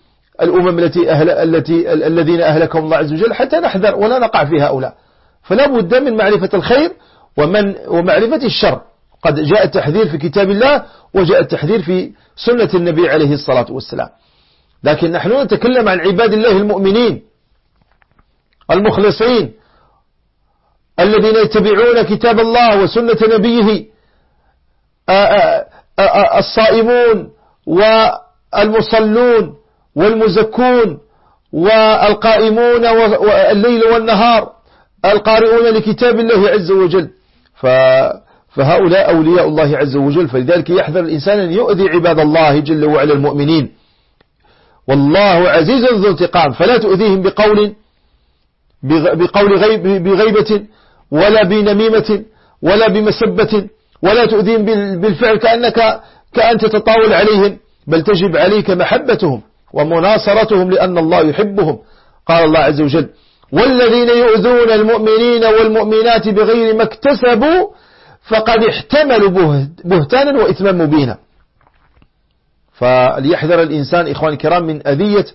الأمم التي أهل التي الذين أهلكهم الله عز وجل حتى نحذر ولا نقع في هؤلاء. فلا بد من معرفة الخير ومن ومعرفة الشر. قد جاء التحذير في كتاب الله وجاء التحذير في سنة النبي عليه الصلاة والسلام. لكن نحن نتكلم عن عباد الله المؤمنين المخلصين الذين يتبعون كتاب الله وسنة نبيه الصائمون والمصلون والمزكون والقائمون الليل والنهار القارئون لكتاب الله عز وجل. فهؤلاء أولياء الله عز وجل فلذلك يحذر الإنسان أن يؤذي عباد الله جل وعلا المؤمنين. والله عزيز ذو انتقام فلا تؤذيهم بقول بقول غيب بغيبة ولا بنميمة ولا بمسبة ولا تؤذيهم بالفعل كأنك كأن تتطاول عليهم بل تجب عليك محبتهم ومناصرتهم لأن الله يحبهم. قال الله عز وجل والذين يؤذون المؤمنين والمؤمنات بغير ما اكتسبوا فقد احتملوا بهتانا وإثما مبينا. فليحذر الإنسان إخواني الكرام من أذية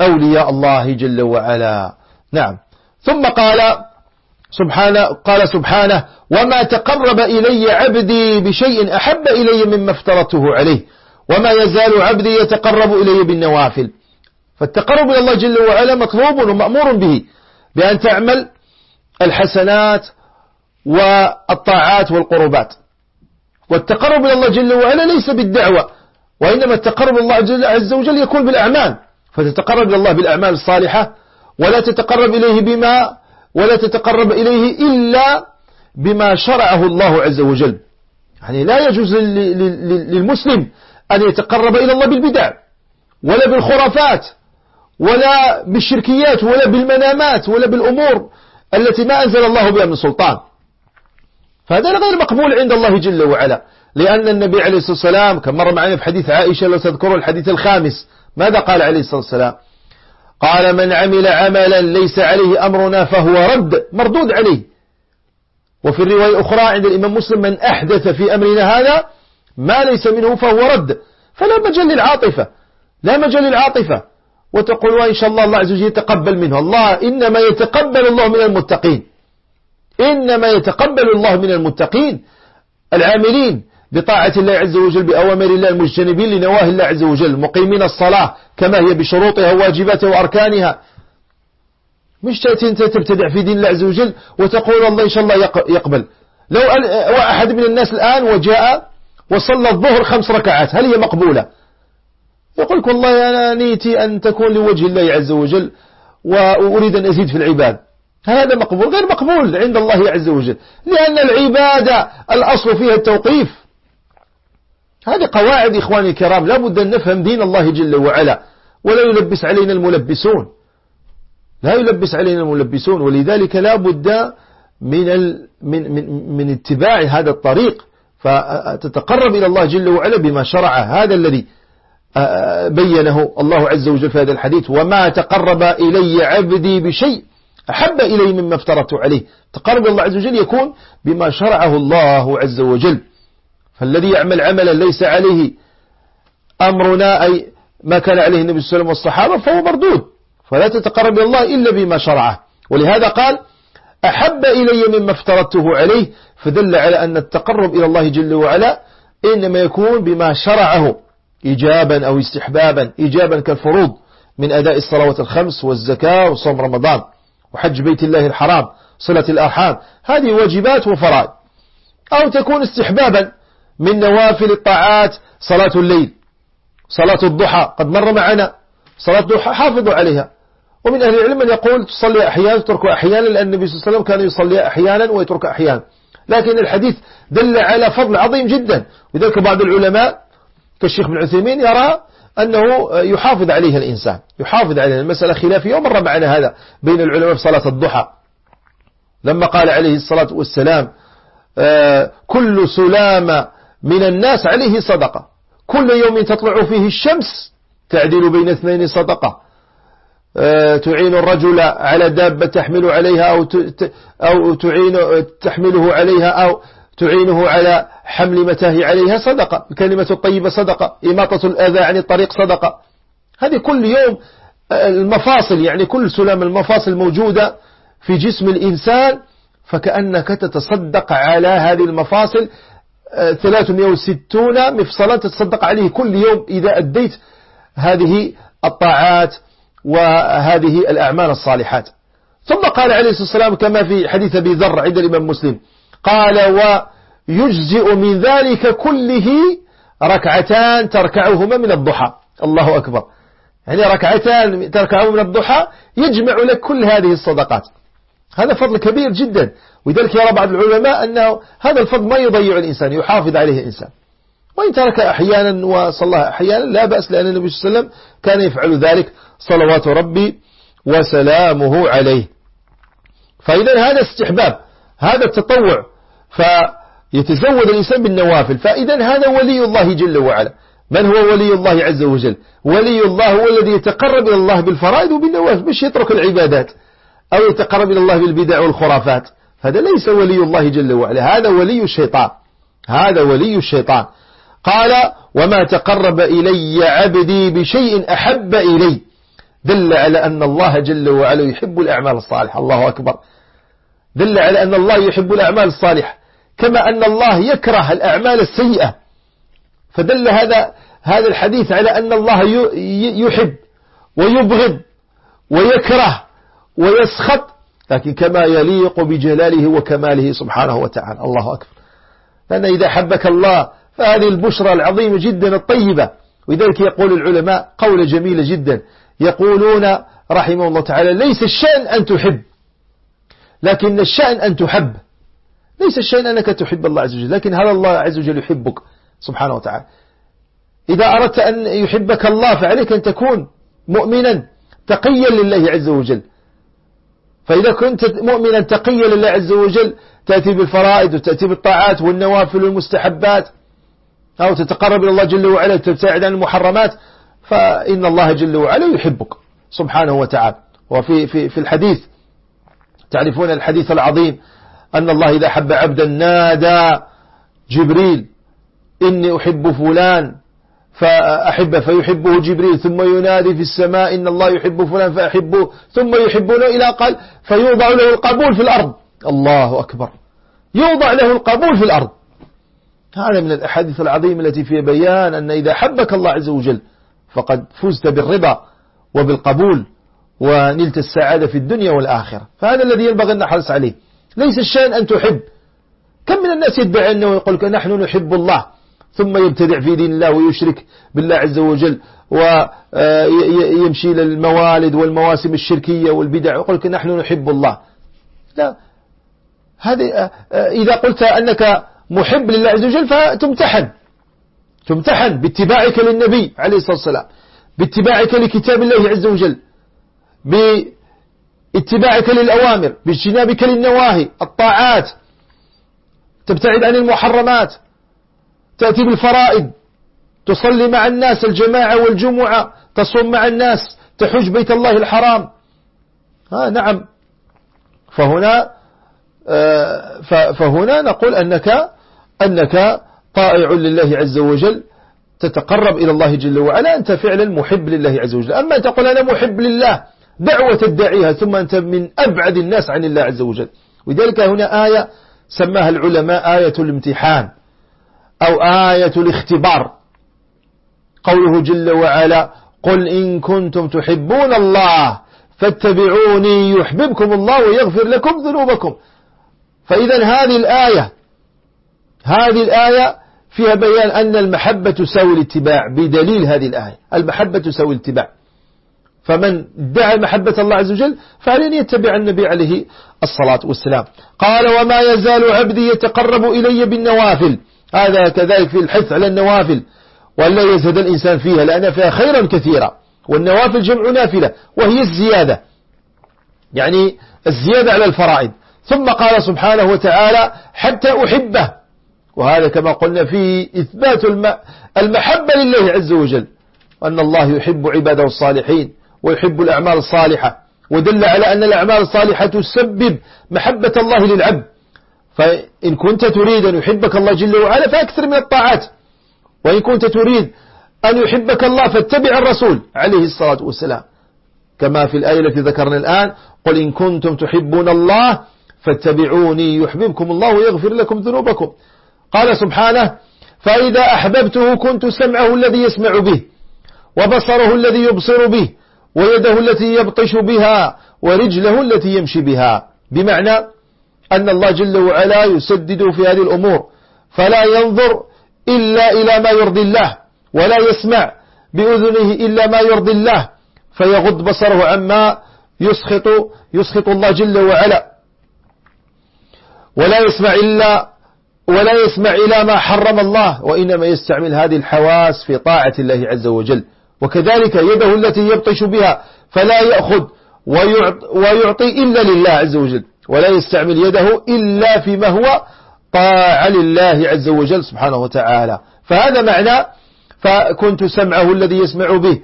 أولياء الله جل وعلا. نعم. ثم قال سبحانه قال سبحانه وما تقرب إلي عبدي بشيء أحب إلي مما افترضته عليه وما يزال عبدي يتقرب إلي بالنوافل. فالتقرب إلى الله جل وعلا مطلوب ومأمور به بأن تعمل الحسنات والطاعات والقربات. والتقرب إلى الله جل وعلا ليس بالدعوة وإنما التقرب الله عز وجل يكون بالأعمال. فتتقرب إلى الله بالأعمال الصالحة ولا تتقرب إليه بما ولا تتقرب إليه إلا بما شرعه الله عز وجل. يعني لا يجوز للمسلم أن يتقرب إلى الله بالبدع ولا بالخرافات ولا بالشركيات ولا بالمنامات ولا بالأمور التي ما أنزل الله بها من سلطان. فهذا غير مقبول عند الله جل وعلا. لأن النبي عليه الصلاة والسلام كما مر معنا في حديث عائشة لو تذكروا الحديث الخامس. ماذا قال عليه الصلاة والسلام؟ قال من عمل عملا ليس عليه أمرنا فهو رد. مردود عليه. وفي الرواية الأخرى عند الإمام مسلم من أحدث في أمرنا هذا ما ليس منه فهو رد. فلا مجال للعاطفة. لا مجال للعاطفة. وتقول وإن شاء الله الله عز وجل يتقبل منه. الله إنما يتقبل الله من المتقين. إنما يتقبل الله من المتقين العاملين بطاعة الله عز وجل بأوامر الله المجتنبين لنواهي الله عز وجل مقيمين الصلاة كما هي بشروطها وواجباتها وأركانها. مش تأتي أنت تبتدع في دين الله عز وجل وتقول الله إن شاء الله يقبل. لو أحد من الناس الآن وجاء وصلى الظهر خمس ركعات هل هي مقبولة؟ يقول لك والله أنا نيتي أن تكون لوجه الله عز وجل وأريد أن أزيد في العباد هذا مقبول غير مقبول عند الله عز وجل. لأن العبادة الأصل فيها التوقيف. هذه قواعد إخواني الكرام لا بد أن نفهم دين الله جل وعلا. ولا يلبس علينا الملبسون. لا يلبس علينا الملبسون. ولذلك لا بد من, ال من, من, من اتباع هذا الطريق. فتتقرب إلى الله جل وعلا بما شرع هذا الذي بينه الله عز وجل في هذا الحديث. وما تقرب إلي عبدي بشيء. أحب إلي مما افترضت عليه. تقرب الله عز وجل يكون بما شرعه الله عز وجل. فالذي يعمل عملا ليس عليه أمرنا أي ما كان عليه النبي صلى الله عليه وسلم والصحابة فهو مردود. فلا تتقرب إلى الله إلا بما شرعه. ولهذا قال أحب إلي مما افترضته عليه. فدل على أن التقرب إلى الله جل وعلا إنما يكون بما شرعه. إيجابا أو استحبابا. إيجابا كالفروض من أداء الصلوات الخمس والزكاة وصوم رمضان. وحج بيت الله الحرام صلة الأرحام هذه واجبات وفرائض. أو تكون استحبابا من نوافل الطاعات صلاة الليل صلاة الضحى قد مر معنا صلاة الضحى حافظوا عليها. ومن أهل العلم من يقول تصلي أحيانا تترك أحيانا لأن النبي صلى الله عليه وسلم كان يصلي أحيانا ويترك أحيانا. لكن الحديث دل على فضل عظيم جدا. لذلك بعض العلماء كالشيخ بن عثيمين يرى أنه يحافظ عليها الإنسان يحافظ عليها المسألة خلافية ومر معنا هذا بين العلماء في صلاة الضحى. لما قال عليه الصلاة والسلام آه، كل سلام من الناس عليه صدقة. كل يوم تطلع فيه الشمس تعدل بين اثنين صدقة. آه، تعين الرجل على دابة تحمل عليها أو أو تعين تحمله عليها أو تعينه على حمل متاه عليها صدقة الكلمة الطيبة صدقة إماطة الأذى عن الطريق صدقة. هذه كل يوم آه، المفاصل يعني كل سلام المفاصل موجودة في جسم الإنسان فكأنك تتصدق على هذه المفاصل 360 آه، مفصلا تتصدق عليه كل يوم إذا أديت هذه الطاعات وهذه الأعمال الصالحات. ثم قال عليه الصلاة والسلام كما في حديث أبي ذر عند الإمام مسلم قال ويجزئ من ذلك كله ركعتان تركعهما من الضحى. الله أكبر. يعني ركعتان تركعهما من الضحى يجمع لك كل هذه الصدقات. هذا فضل كبير جدا. ولذلك يرى بعض العلماء أنه هذا الفضل ما يضيع الإنسان يحافظ عليه الإنسان. وإن ترك أحيانا وصلى أحيانا لا بأس لأن النبي صلى الله عليه وسلم كان يفعل ذلك. صلوات ربي وسلامه عليه. فإذا هذا استحباب هذا التطوع. فيتزود الإنسان بالنوافل فإذا هذا ولي الله جل وعلا. من هو ولي الله عز وجل؟ ولي الله هو الذي يتقرب إلى الله بالفرائض وبالنوافل مش يترك العبادات. أو يتقرب إلى الله بالبدع والخرافات. هذا ليس ولي الله جل وعلا هذا ولي الشيطان. هذا ولي الشيطان. قال وما تقرب إلي عبدي بشيء أحب إلي. دل على أن الله جل وعلا يحب الأعمال الصالحة. الله أكبر. دل على أن الله يحب الأعمال الصالحة. كما أن الله يكره الأعمال السيئة. فدل هذا هذا الحديث على أن الله يحب ويبغض ويكره ويسخط لكن كما يليق بجلاله وكماله سبحانه وتعالى. الله أكبر. لأن إذا حبك الله فهذه البشرى العظيمة جدا الطيبة. ولذلك يقول العلماء قولة جميلة جدا. يقولون رحمه الله تعالى ليس الشأن أن تحب لكن الشأن أن تحب. ليس الشأن أنك تحب الله عز وجل لكن هل الله عز وجل يحبك؟ سبحانه وتعالى. إذا أردت أن يحبك الله فعليك أن تكون مؤمنا تقيا لله عز وجل. فإذا كنت مؤمنا تقيا لله عز وجل تأتي بالفرائض وتأتي بالطاعات والنوافل والمستحبات أو تتقرب إلى الله جل وعلا تبتعد عن المحرمات فإن الله جل وعلا يحبك سبحانه وتعالى. وفي في في الحديث تعرفون الحديث العظيم أن الله إذا حب عبدا نادى جبريل إني أحب فلان فأحب فيحبه جبريل ثم ينادي في السماء إن الله يحب فلان فأحبه ثم يحبونه إلى قال فيوضع له القبول في الأرض. الله أكبر. يوضع له القبول في الأرض. هذا من الأحاديث العظيمة التي فيها بيان أن إذا حبك الله عز وجل فقد فزت بالرضا وبالقبول ونلت السعادة في الدنيا والآخرة. فهذا الذي ينبغي أن نحرص عليه. ليس الشأن أن تحب. كم من الناس يدعي أنه يقول لك نحن نحب الله ثم يبتدع في دين الله ويشرك بالله عز وجل ويمشي للموالد والمواسم الشركية والبدع ويقول لك نحن نحب الله. لا. هذه إذا قلت أنك محب لله عز وجل فتمتحن. تمتحن باتباعك للنبي عليه الصلاة والسلام باتباعك لكتاب الله عز وجل باتباعك للأوامر باجتنابك للنواهي الطاعات تبتعد عن المحرمات تأتي بالفرائض تصلي مع الناس الجماعة والجمعة تصوم مع الناس تحج بيت الله الحرام. ها نعم. فهنا آه، فهنا نقول أنك أنك طائع لله عز وجل تتقرب إلى الله جل وعلا أنت فعلا محب لله عز وجل. أما تقول أنا محب لله دعوة تدعيها ثم أنت من أبعد الناس عن الله عز وجل. ولذلك هنا آية سماها العلماء آية الامتحان أو آية الاختبار. قوله جل وعلا قل إن كنتم تحبون الله فاتبعوني يحببكم الله ويغفر لكم ذنوبكم. فإذا هذه الآية هذه الآية فيها بيان أن المحبة تساوي الاتباع بدليل هذه الآية. المحبة تساوي الاتباع. فمن ادعى محبة الله عز وجل فعليه يتبع النبي عليه الصلاة والسلام. قال وما يزال عبدي يتقرب إلي بالنوافل. هذا كذلك في الحث على النوافل. ولا يزهد الإنسان فيها لأن فيها خيرا كثيرا. والنوافل جمع نافلة وهي الزيادة. يعني الزيادة على الفرائض. ثم قال سبحانه وتعالى حتى أحبه. وهذا كما قلنا في إثبات المحبة لله عز وجل. أن الله يحب عباده الصالحين. ويحب الأعمال الصالحة ودل على أن الأعمال الصالحة تسبب محبة الله للعبد. فإن كنت تريد أن يحبك الله جل وعلا فأكثر من الطاعات. وإن كنت تريد أن يحبك الله فاتبع الرسول عليه الصلاة والسلام. كما في الآية التي ذكرنا الآن قل إن كنتم تحبون الله فاتبعوني يحببكم الله ويغفر لكم ذنوبكم. قال سبحانه فإذا أحببته كنت سمعه الذي يسمع به وبصره الذي يبصر به ويده التي يبطش بها ورجله التي يمشي بها. بمعنى أن الله جل وعلا يسدد في هذه الأمور. فلا ينظر إلا إلى ما يرضي الله ولا يسمع بأذنه إلا ما يرضي الله. فيغض بصره عما يسخط يسخط الله جل وعلا. ولا يسمع إلا ولا يسمع إلى ما حرم الله وإنما يستعمل هذه الحواس في طاعة الله عز وجل. وكذلك يده التي يبطش بها فلا يأخذ ويعطي إلا لله عز وجل ولا يستعمل يده إلا فيما هو طاعة لله عز وجل سبحانه وتعالى. فهذا معنى فكنت سمعه الذي يسمع به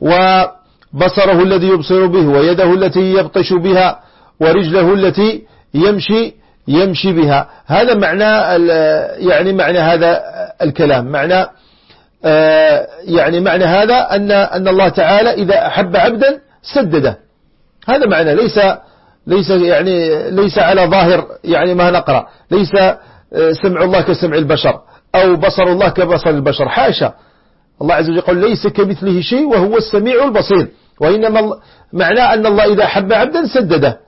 وبصره الذي يبصر به ويده التي يبطش بها ورجله التي يمشي يمشي بها. هذا معنى يعني معنى هذا الكلام. معنى يعني معنى هذا أن أن الله تعالى إذا أحب عبدا سدده. هذا معنى ليس ليس يعني ليس على ظاهر يعني ما نقرأ. ليس آه، سمع الله كسمع البشر أو بصر الله كبصر البشر. حاشا. الله عز وجل يقول ليس كمثله شيء وهو السميع البصير. وإنما معناه أن الله إذا حب عبدا سدده.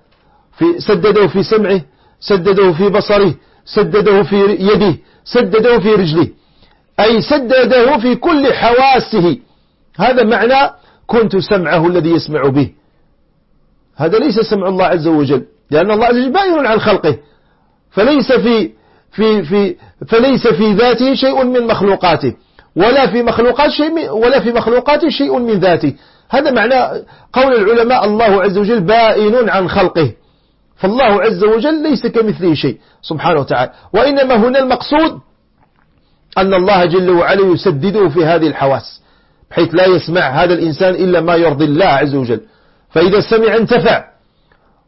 في سدده في سمعه سدده في بصره سدده في يده سدده في رجله. أي سدده في كل حواسه. هذا معنى كنت سمعه الذي يسمع به. هذا ليس سمع الله عز وجل لأن الله عز وجل باين عن خلقه. فليس في في في فليس في ذاته شيء من مخلوقاته ولا في مخلوقات شيء ولا في مخلوقاته شيء من ذاته. هذا معنى قول العلماء الله عز وجل بائن عن خلقه. فالله عز وجل ليس كمثله شيء سبحانه وتعالى. وإنما هنا المقصود أن الله جل وعلا يسدده في هذه الحواس بحيث لا يسمع هذا الإنسان إلا ما يرضي الله عز وجل. فإذا سمع انتفع.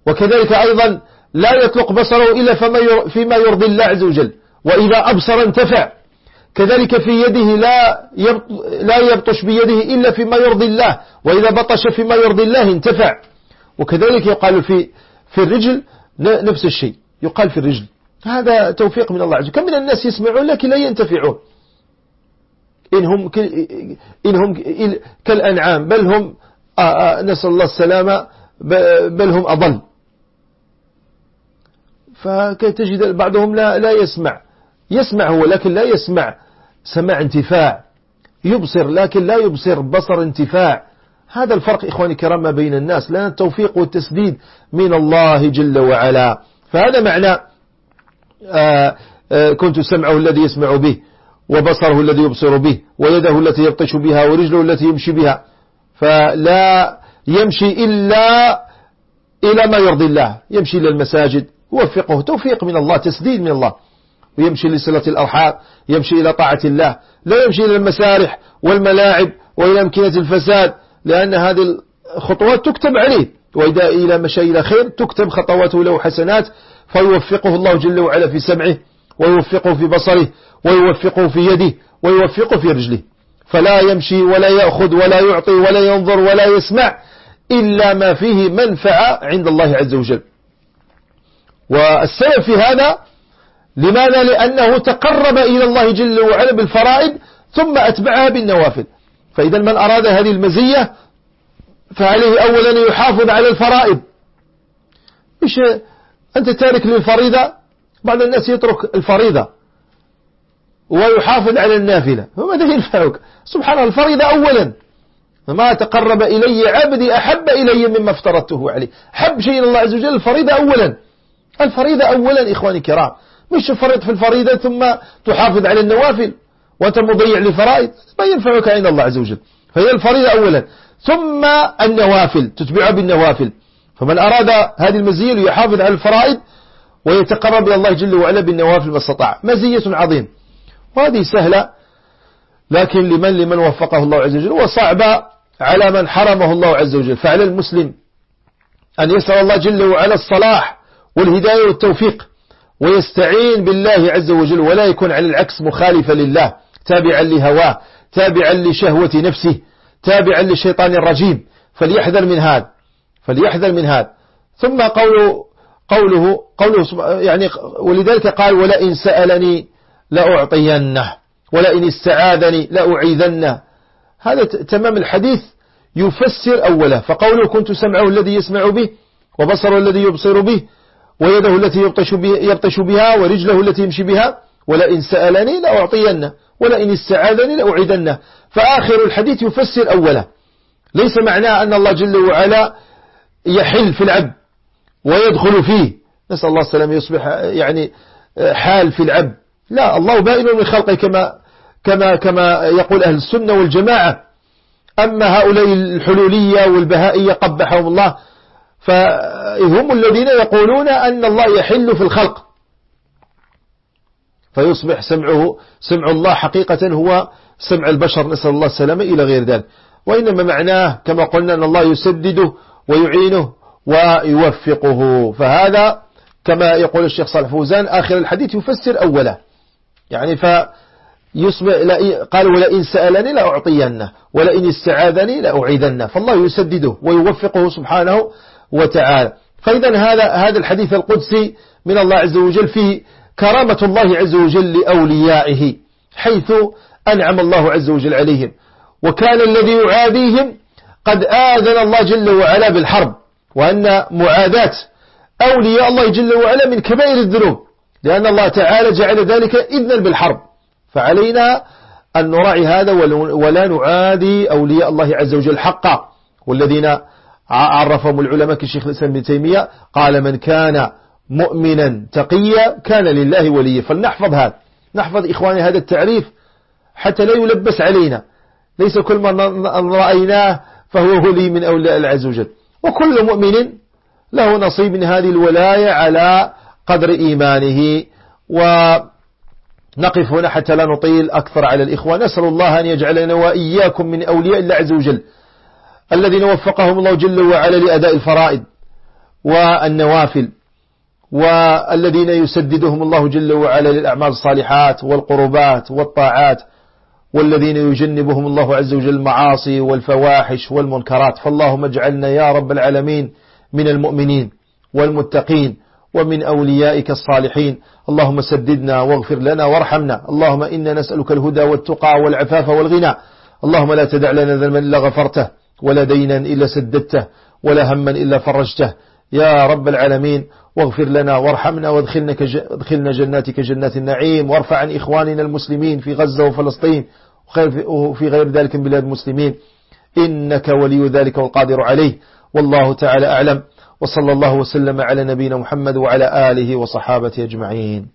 وكذلك أيضا لا يطلق بصره إلا فيما يرضي الله عز وجل. وإذا أبصر انتفع. كذلك في يده لا لا يبطش بيده إلا فيما يرضي الله. وإذا بطش فيما يرضي الله انتفع. وكذلك يقال في في الرجل نفس الشيء. يقال في الرجل. هذا توفيق من الله عز وجل. كم من الناس يسمعون لكن لا ينتفعون. إنهم, إنهم كالأنعام بل هم آه، آه، نسأل الله السلامة بل هم أضل. فكي تجد بعضهم لا, لا يسمع؟ يسمع هو لكن لا يسمع. سماع انتفاع. يبصر لكن لا يبصر. بصر انتفاع. هذا الفرق إخواني الكرام ما بين الناس. لأن التوفيق والتسديد من الله جل وعلا. فهذا معنى كنت سمعه الذي يسمع به وبصره الذي يبصر به ويده التي يبطش بها ورجله التي يمشي بها. فلا يمشي إلا إلى ما يرضي الله. يمشي إلى المساجد يوفقه توفيق من الله تسديد من الله. ويمشي لصلة الأرحام يمشي إلى طاعة الله. لا يمشي إلى المسارح والملاعب وإلى أمكنة الفساد لأن هذه الخطوات تكتب عليه. وإذا إلى مشى إلى خير تكتب خطواته له حسنات. فيوفقه الله جل وعلا في سمعه ويوفقه في بصره ويوفقه في يده ويوفقه في رجله. فلا يمشي ولا يأخذ ولا يعطي ولا ينظر ولا يسمع إلا ما فيه منفعة عند الله عز وجل. والسبب في هذا لماذا؟ لأنه تقرب إلى الله جل وعلا بالفرائض ثم أتبعها بالنوافل. فإذا من أراد هذه المزية فعليه أولا يحافظ على الفرائض. مش أنت تارك للفريضة بعض الناس يترك الفريضة ويحافظ على النافلة. فماذا ينفعك سبحان الله الفريضة أولا. ما تقرب إلي عبدي أحب إلي مما افترضته عليه. حب شيء الله عز وجل الفريضة أولا. الفريضة أولا إخواني الكرام. مش تفرط في الفريضة ثم تحافظ على النوافل وأنت مضيع لفرائض ما ينفعك عند الله عز وجل. فهي الفريضة أولا. ثم النوافل تتبعها بالنوافل. فمن أراد هذه المزية ليحافظ على الفرائض ويتقرب إلى الله جل وعلا بالنوافل ما استطاع. مزية عظيم وهذه سهلة لكن لمن لمن وفقه الله عز وجل. وصعبة على من حرمه الله عز وجل. فعلى المسلم أن يسأل الله جل وعلا الصلاح والهداية والتوفيق ويستعين بالله عز وجل ولا يكون على العكس مخالفا لله تابعا لهواه تابعا لشهوة نفسه تابعا للشيطان الرجيم. فليحذر من هذا. فليحذر من هذا. ثم قوله قوله قوله يعني ولذلك قال ولئن سألني لأعطينه ولئن استعاذني لأعيذنه. هذا تمام الحديث يفسر أوله فقوله كنت سمعه الذي يسمع به وبصره الذي يبصر به ويده التي يبطش, يبطش بها ورجله التي يمشي بها ولئن سألني لأعطينه ولئن استعاذني لأعيدنه فآخر الحديث يفسر أوله. ليس معناه أن الله جل وعلا يحل في العبد ويدخل فيه. نسأل الله السلام يصبح يعني حال في العبد. لا الله بائن من خلقه كما كما كما يقول أهل السنة والجماعة. أما هؤلاء الحلولية والبهائية قبحهم الله فهم الذين يقولون أن الله يحل في الخلق. فيصبح سمعه سمع الله حقيقة هو سمع البشر. نسأل الله السلامة إلى غير ذلك. وإنما معناه كما قلنا أن الله يسدده ويعينه ويوفقه. فهذا كما يقول الشيخ صالح فوزان آخر الحديث يفسر أوله يعني فيصبح قال ولئن سألني لأعطينه ولئن استعاذني لأعيذنه. فالله يسدده ويوفقه سبحانه وتعالى. فإذا هذا هذا الحديث القدسي من الله عز وجل فيه كرامة الله عز وجل لأوليائه حيث أنعم الله عز وجل عليهم. وكان الذي يعاديهم قد آذن الله جل وعلا بالحرب وأن معاداة أولياء الله جل وعلا من كبائر الذنوب لأن الله تعالى جعل ذلك إذنا بالحرب. فعلينا أن نراعي هذا ولا نعادي أولياء الله عز وجل حقا. والذين عرفهم العلماء كشيخ الإسلام ابن تيمية قال من كان مؤمنا تقيا كان لله وليا. فلنحفظ هذا. نحفظ إخواني هذا التعريف حتى لا يلبس علينا. ليس كل من رأيناه فهو ولي من أولياء الله عز وجل. وكل مؤمن له نصيب من هذه الولاية على قدر إيمانه. ونقف هنا حتى لا نطيل أكثر على الإخوة. نسأل الله أن يجعلنا وإياكم من أولياء الله عز وجل. الذين وفقهم الله جل وعلا لأداء الفرائض والنوافل. والذين يسددهم الله جل وعلا للأعمال الصالحات والقربات والطاعات. والذين يجنبهم الله عز وجل المعاصي والفواحش والمنكرات. فاللهم اجعلنا يا رب العالمين من المؤمنين والمتقين ومن أوليائك الصالحين. اللهم سددنا واغفر لنا وارحمنا. اللهم إنا نسألك الهدى والتقى والعفاف والغنى. اللهم لا تدع لنا ذنبا إلا غفرته ولا دينا إلا سددته ولا هما إلا فرجته. يا رب العالمين واغفر لنا وارحمنا وادخلنا جناتك جنات النعيم وارفع عن إخواننا المسلمين في غزة وفلسطين. وفي غير ذلك من بلاد المسلمين. إنك ولي ذلك والقادر عليه. والله تعالى أعلم. وصلى الله وسلم على نبينا محمد وعلى آله وصحابته أجمعين.